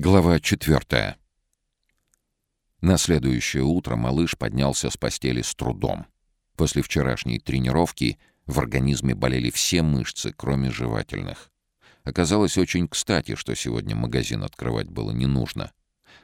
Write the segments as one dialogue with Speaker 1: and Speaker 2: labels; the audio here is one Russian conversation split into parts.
Speaker 1: Глава четвертая. На следующее утро малыш поднялся с постели с трудом. После вчерашней тренировки в организме болели все мышцы, кроме жевательных. Оказалось очень кстати, что сегодня магазин открывать было не нужно.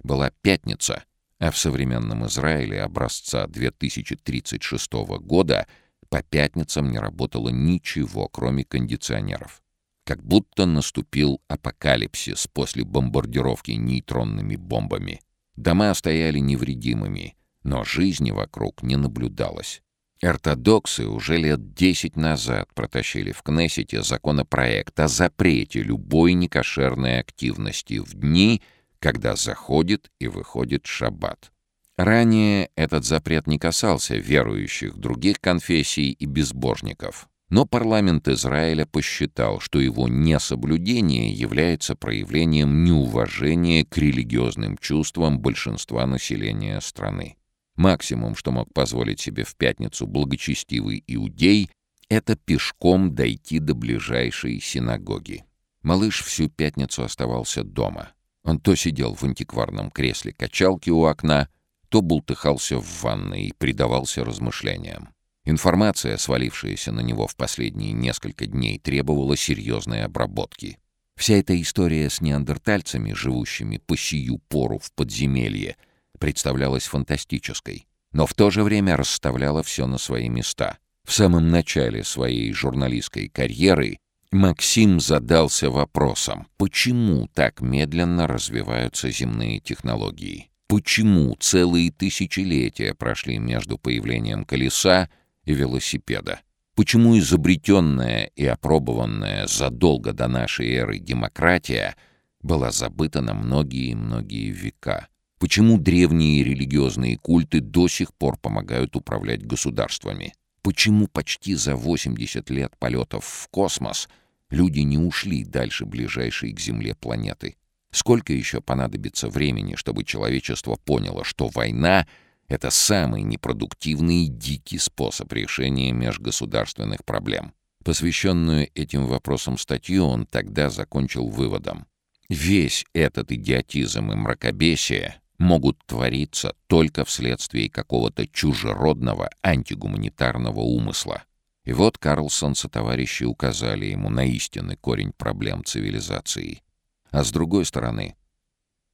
Speaker 1: Была пятница, а в современном Израиле образца 2036 года по пятницам не работало ничего, кроме кондиционеров. Как будто наступил апокалипсис после бомбардировки нейтронными бомбами. Дома стояли невредимыми, но жизни вокруг не наблюдалось. Ортодоксы уже лет десять назад протащили в Кнессете законопроект о запрете любой некошерной активности в дни, когда заходит и выходит шаббат. Ранее этот запрет не касался верующих других конфессий и безбожников. Но парламент Израиля посчитал, что его несоблюдение является проявлением неуважения к религиозным чувствам большинства населения страны. Максимум, что мог позволить себе в пятницу благочестивый иудей, это пешком дойти до ближайшей синагоги. Малыш всю пятницу оставался дома. Он то сидел в антикварном кресле качалки у окна, то бултыхался в ванной и предавался размышлениям. Информация, свалившаяся на него в последние несколько дней, требовала серьезной обработки. Вся эта история с неандертальцами, живущими по сию пору в подземелье, представлялась фантастической, но в то же время расставляла все на свои места. В самом начале своей журналистской карьеры Максим задался вопросом, почему так медленно развиваются земные технологии? Почему целые тысячелетия прошли между появлением колеса и велосипеда. Почему изобретенная и опробованная задолго до нашей эры демократия была забыта на многие-многие века? Почему древние религиозные культы до сих пор помогают управлять государствами? Почему почти за 80 лет полетов в космос люди не ушли дальше ближайшей к Земле планеты? Сколько еще понадобится времени, чтобы человечество поняло, что война — это самый непродуктивный и дикий способ решения межгосударственных проблем. Посвященную этим вопросам статью он тогда закончил выводом. Весь этот идиотизм и мракобесие могут твориться только вследствие какого-то чужеродного антигуманитарного умысла. И вот Карлсон со товарищи указали ему на истинный корень проблем цивилизации. А с другой стороны,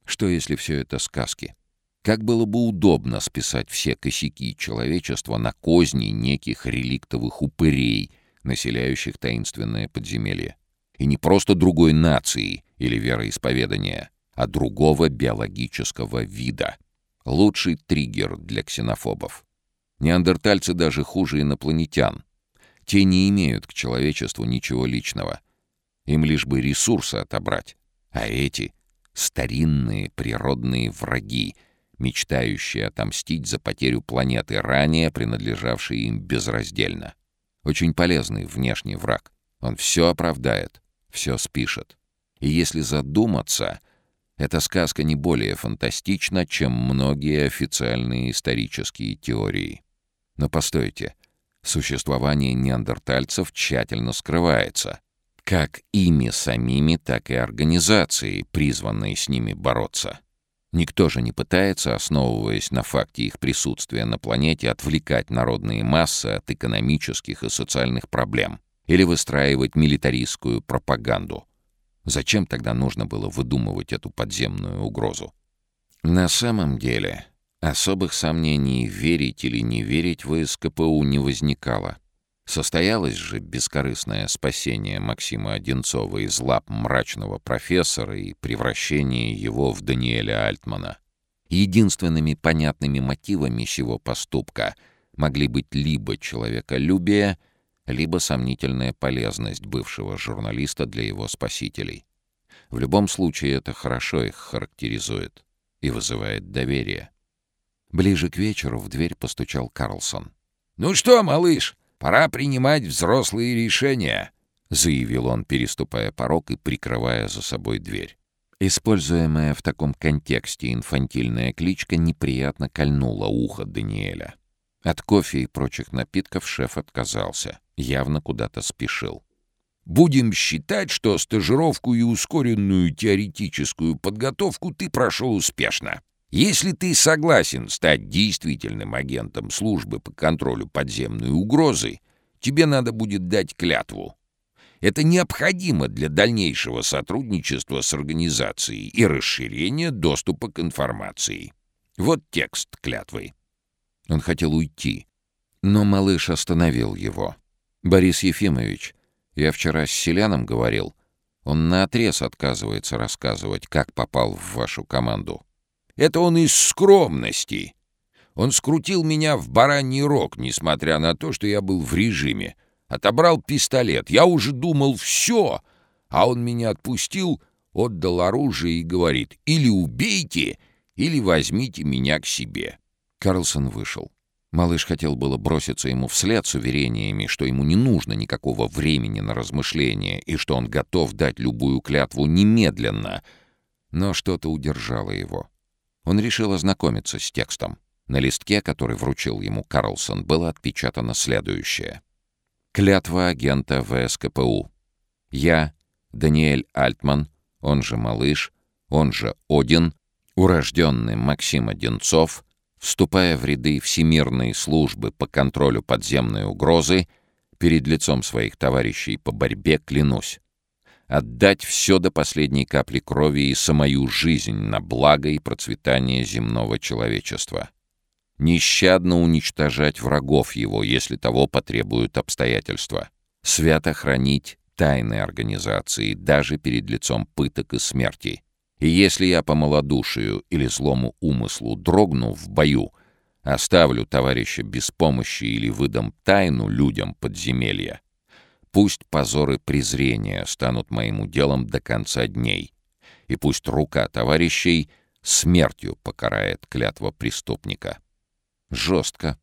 Speaker 1: что если все это сказки? Как было бы удобно списать все косяки человечества на козни неких реликтовых упырей, населяющих таинственное подземелье. И не просто другой нации или вероисповедания, а другого биологического вида. Лучший триггер для ксенофобов. Неандертальцы даже хуже инопланетян. Те не имеют к человечеству ничего личного. Им лишь бы ресурсы отобрать. А эти — старинные природные враги — мечтающие отомстить за потерю планеты, ранее принадлежавшей им безраздельно. Очень полезный внешний враг. Он все оправдает, все спишет. И если задуматься, эта сказка не более фантастична, чем многие официальные исторические теории. Но постойте, существование неандертальцев тщательно скрывается. Как ими самими, так и организацией, призванной с ними бороться. Никто же не пытается, основываясь на факте их присутствия на планете, отвлекать народные массы от экономических и социальных проблем или выстраивать милитаристскую пропаганду. Зачем тогда нужно было выдумывать эту подземную угрозу? На самом деле, особых сомнений, верить или не верить в СКПУ не возникало. Состоялось же бескорыстное спасение Максима Одинцова из лап мрачного профессора и превращение его в Даниэля Альтмана. Единственными понятными мотивами сего поступка могли быть либо человеколюбие, либо сомнительная полезность бывшего журналиста для его спасителей. В любом случае это хорошо их характеризует и вызывает доверие. Ближе к вечеру в дверь постучал Карлсон.
Speaker 2: «Ну что, малыш, Пора принимать взрослые решения», — заявил он, переступая порог и прикрывая за собой дверь.
Speaker 1: Используемая в таком контексте инфантильная кличка неприятно кольнула ухо Даниэля. От кофе и прочих напитков шеф отказался, явно куда-то спешил.
Speaker 2: Будем считать, что стажировку и ускоренную теоретическую подготовку ты прошел успешно. Если ты согласен стать действительным агентом службы по контролю подземной угрозы, тебе надо будет дать клятву. Это необходимо для дальнейшего сотрудничества с организацией и расширения доступа к информации. Вот текст клятвы.
Speaker 1: Он хотел уйти, но малыш остановил его. «Борис Ефимович, я вчера с селяном говорил. Он наотрез отказывается рассказывать, как попал в вашу команду».
Speaker 2: «Это он из скромности. Он скрутил меня в бараний рог, несмотря на то, что я был в режиме. Отобрал пистолет. Я уже думал, все. А он меня отпустил, отдал оружие и говорит, или убейте, или возьмите меня к себе».
Speaker 1: Карлсон вышел. Малыш хотел было броситься ему вслед с уверениями, что ему не нужно никакого времени на размышления и что он готов дать любую клятву немедленно. Но что-то удержало его. Он решил ознакомиться с текстом. На листке, который вручил ему Карлсон, было отпечатано следующее. «Клятва агента ВСКПУ. Я, Даниэль Альтман, он же Малыш, он же Один, урожденный Максим Одинцов, вступая в ряды Всемирной службы по контролю подземной угрозы, перед лицом своих товарищей по борьбе клянусь отдать все до последней капли крови и самую жизнь на благо и процветание земного человечества. Нещадно уничтожать врагов его, если того потребуют обстоятельства. Свято хранить тайны организации даже перед лицом пыток и смерти. И если я по малодушию или злому умыслу дрогну в бою, оставлю товарища без помощи или выдам тайну людям подземелья, пусть позоры презрения станут моим уделом до конца дней, и пусть рука товарищей смертью покарает клятва преступника. Жестко.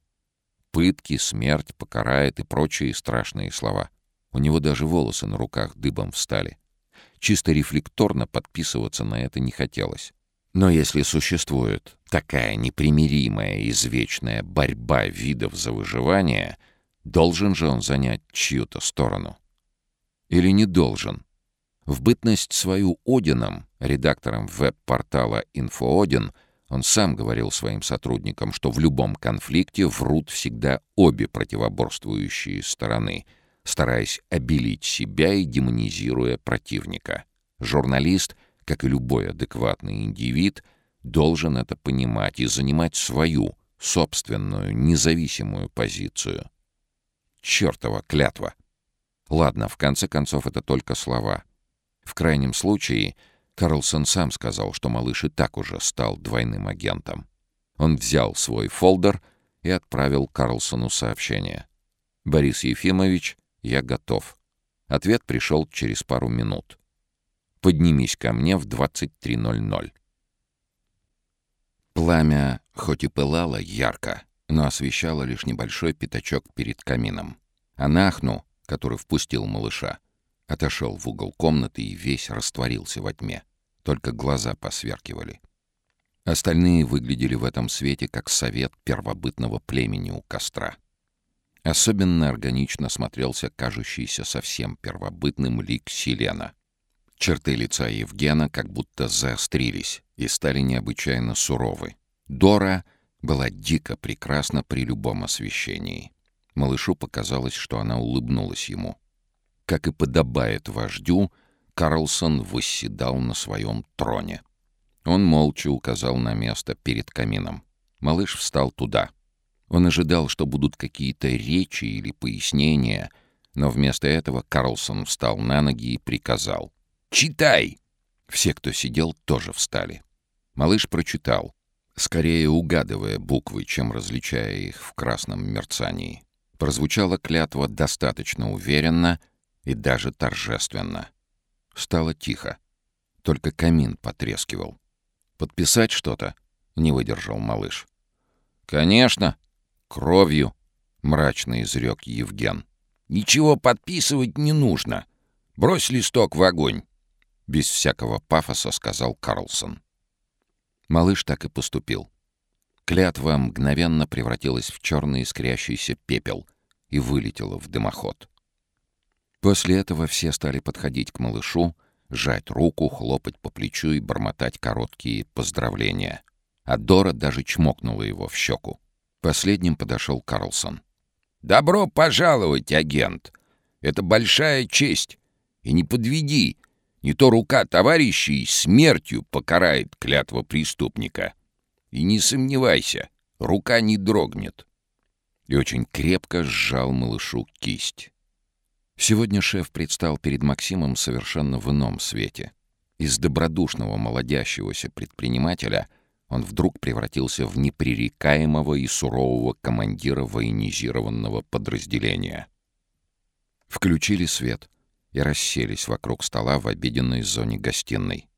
Speaker 1: Пытки, смерть, покарает и прочие страшные слова. У него даже волосы на руках дыбом встали. Чисто рефлекторно подписываться на это не хотелось. Но если существует такая непримиримая извечная борьба видов за выживание, должен же он занять чью-то сторону. Или не должен? В бытность свою Одином, редактором веб-портала «Инфоодин», он сам говорил своим сотрудникам, что в любом конфликте врут всегда обе противоборствующие стороны — стараясь обелить себя и демонизируя противника. Журналист, как и любой адекватный индивид, должен это понимать и занимать свою, собственную, независимую позицию. Чёртова клятва! Ладно, в конце концов, это только слова. В крайнем случае, Карлсон сам сказал, что малыш и так уже стал двойным агентом. Он взял свой фолдер и отправил Карлсону сообщение. «Борис Ефимович, я готов. Ответ пришел через пару минут. Поднимись ко мне в 23.00. Пламя хоть и пылало ярко, но освещало лишь небольшой пятачок перед камином. А Нахну, который впустил малыша, отошел в угол комнаты и весь растворился во тьме. Только глаза посверкивали. Остальные выглядели в этом свете как совет первобытного племени у костра. Особенно органично смотрелся кажущийся совсем первобытным лик Селена. Черты лица Евгена как будто заострились и стали необычайно суровы. Дора была дико прекрасна при любом освещении. Малышу показалось, что она улыбнулась ему. Как и подобает вождю, Карлсон восседал на своем троне. Он молча указал на место перед камином. Малыш встал туда — он ожидал, что будут какие-то речи или пояснения, но вместо этого Карлсон встал на ноги и приказал. «Читай!» Все, кто сидел, тоже встали. Малыш прочитал, скорее угадывая буквы, чем различая их в красном мерцании. Прозвучала клятва достаточно уверенно и даже торжественно. Стало тихо. Только камин потрескивал. «Подписать что-то?» — не выдержал малыш. «Конечно!» кровью», — мрачно изрек Евген. «Ничего подписывать не нужно. Брось листок в огонь», — без всякого пафоса сказал Карлсон. Малыш так и поступил. Клятва мгновенно превратилась в черный искрящийся пепел и вылетела в дымоход. После этого все стали подходить к малышу, жать руку, хлопать по плечу и бормотать короткие поздравления. А Дора даже чмокнула его в щеку. Последним подошел Карлсон.
Speaker 2: «Добро пожаловать, агент! Это большая честь. И не подведи, не то рука товарищей смертью покарает клятва преступника. И не сомневайся, рука не дрогнет».
Speaker 1: И очень крепко сжал малышу кисть. Сегодня шеф предстал перед Максимом совершенно в ином свете. Из добродушного молодящегося предпринимателя он вдруг превратился в непререкаемого и сурового командира военизированного подразделения. Включили свет и расселись вокруг стола в обеденной зоне гостиной.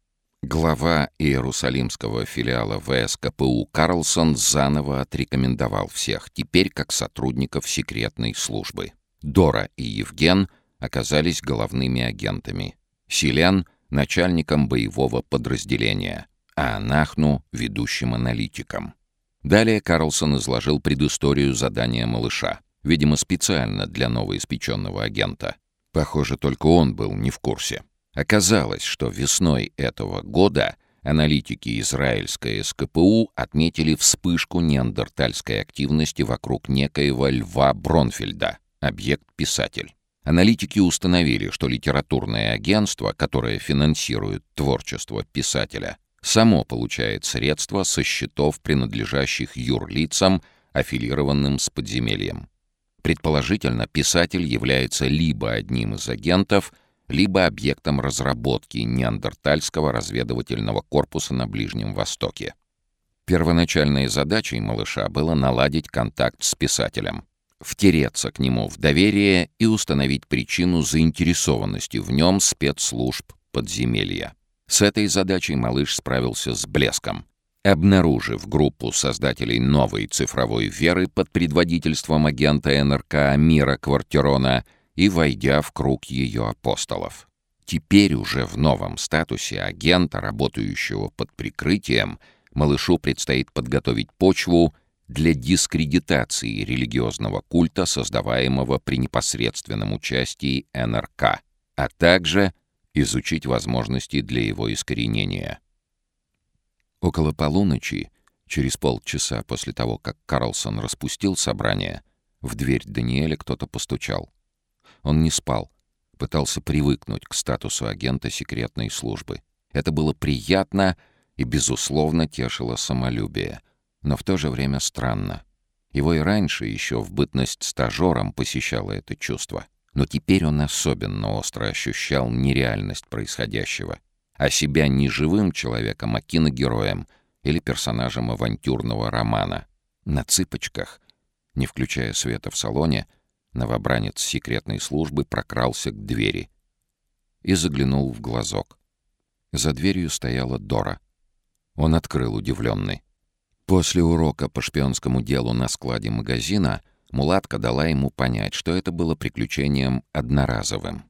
Speaker 1: Глава Иерусалимского филиала ВСКПУ Карлсон заново отрекомендовал всех, теперь как сотрудников секретной службы. Дора и Евген оказались головными агентами. Селен — начальником боевого подразделения, а Анахну — ведущим аналитиком. Далее Карлсон изложил предысторию задания малыша, видимо, специально для новоиспеченного агента. Похоже, только он был не в курсе. Оказалось, что весной этого года аналитики израильской СКПУ отметили вспышку неандертальской активности вокруг некоего Льва Бронфельда — объект-писатель. Аналитики установили, что литературное агентство, которое финансирует творчество писателя, само получает средства со счетов, принадлежащих юрлицам, аффилированным с подземельем. Предположительно, писатель является либо одним из агентов, либо объектом разработки неандертальского разведывательного корпуса на Ближнем Востоке. Первоначальной задачей малыша было наладить контакт с писателем втереться к нему в доверие и установить причину заинтересованности в нем спецслужб подземелья. С этой задачей малыш справился с блеском. Обнаружив группу создателей новой цифровой веры под предводительством агента НРК Мира Квартирона и войдя в круг ее апостолов. Теперь уже в новом статусе агента, работающего под прикрытием, малышу предстоит подготовить почву для дискредитации религиозного культа, создаваемого при непосредственном участии НРК, а также изучить возможности для его искоренения. Около полуночи, через полчаса после того, как Карлсон распустил собрание, в дверь Даниэля кто-то постучал. Он не спал, пытался привыкнуть к статусу агента секретной службы. Это было приятно и, безусловно, тешило самолюбие — но в то же время странно. Его и раньше, еще в бытность стажером, посещало это чувство. Но теперь он особенно остро ощущал нереальность происходящего. А себя не живым человеком, а киногероем или персонажем авантюрного романа. На цыпочках, не включая света в салоне, новобранец секретной службы прокрался к двери и заглянул в глазок. За дверью стояла Дора. Он открыл удивленный. После урока по шпионскому делу на складе магазина мулатка дала ему понять, что это было приключением одноразовым.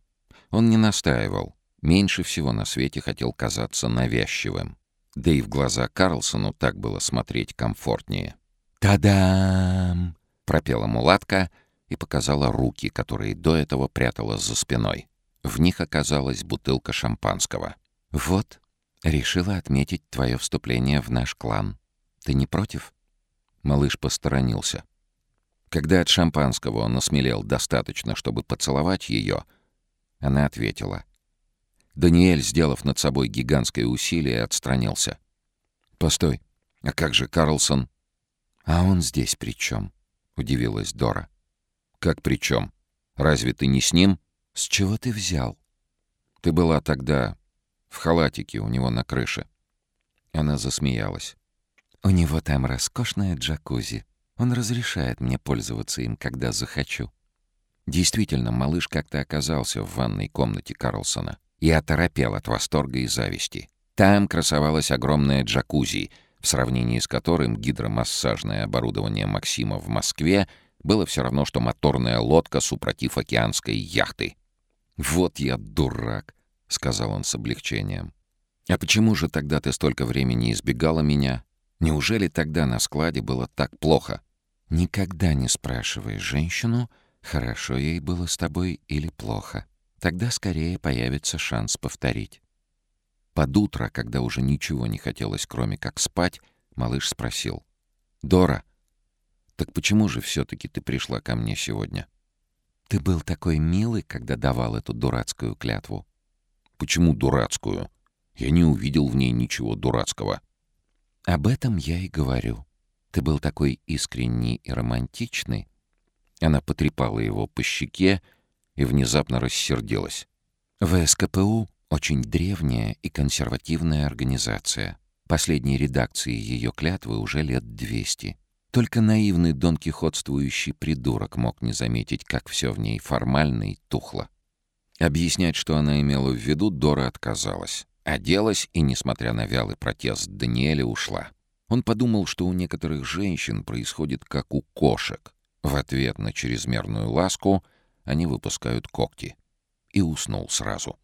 Speaker 1: Он не настаивал, меньше всего на свете хотел казаться навязчивым. Да и в глаза Карлсону так было смотреть комфортнее. «Та-дам!» — пропела мулатка и показала руки, которые до этого прятала за спиной. В них оказалась бутылка шампанского. «Вот, решила отметить твое вступление в наш клан. Ты не против?» Малыш посторонился. Когда от шампанского он осмелел достаточно, чтобы поцеловать ее, она ответила. Даниэль, сделав над собой гигантское усилие, отстранился. «Постой, а как же Карлсон?» «А он здесь при чем?» — удивилась Дора. «Как при чем? Разве ты не с ним?» «С чего ты взял?» «Ты была тогда в халатике у него на крыше». Она засмеялась. У него там роскошная джакузи. Он разрешает мне пользоваться им, когда захочу. Действительно, малыш как-то оказался в ванной комнате Карлсона и оторопел от восторга и зависти. Там красовалась огромная джакузи, в сравнении с которым гидромассажное оборудование Максима в Москве было все равно, что моторная лодка супротив океанской яхты. «Вот я дурак», — сказал он с облегчением. «А почему же тогда ты столько времени избегала меня?» Неужели тогда на складе было так плохо? Никогда не спрашивай женщину, хорошо ей было с тобой или плохо. Тогда скорее появится шанс повторить. Под утро, когда уже ничего не хотелось, кроме как спать, малыш спросил. «Дора, так почему же все-таки ты пришла ко мне сегодня?» «Ты был такой милый, когда давал эту дурацкую клятву».
Speaker 2: «Почему дурацкую? Я не увидел в ней ничего дурацкого».
Speaker 1: «Об этом я и говорю. Ты был такой искренний и романтичный». Она потрепала его по щеке и внезапно рассердилась. ВСКПУ — очень древняя и консервативная организация. Последней редакции ее клятвы уже лет 200. Только наивный донкихотствующий придурок мог не заметить, как все в ней формально и тухло. Объяснять, что она имела в виду, Дора отказалась. Оделась и, несмотря на вялый протест Даниэля, ушла. Он подумал, что у некоторых женщин происходит как у кошек. В ответ на чрезмерную ласку они выпускают когти. И уснул сразу.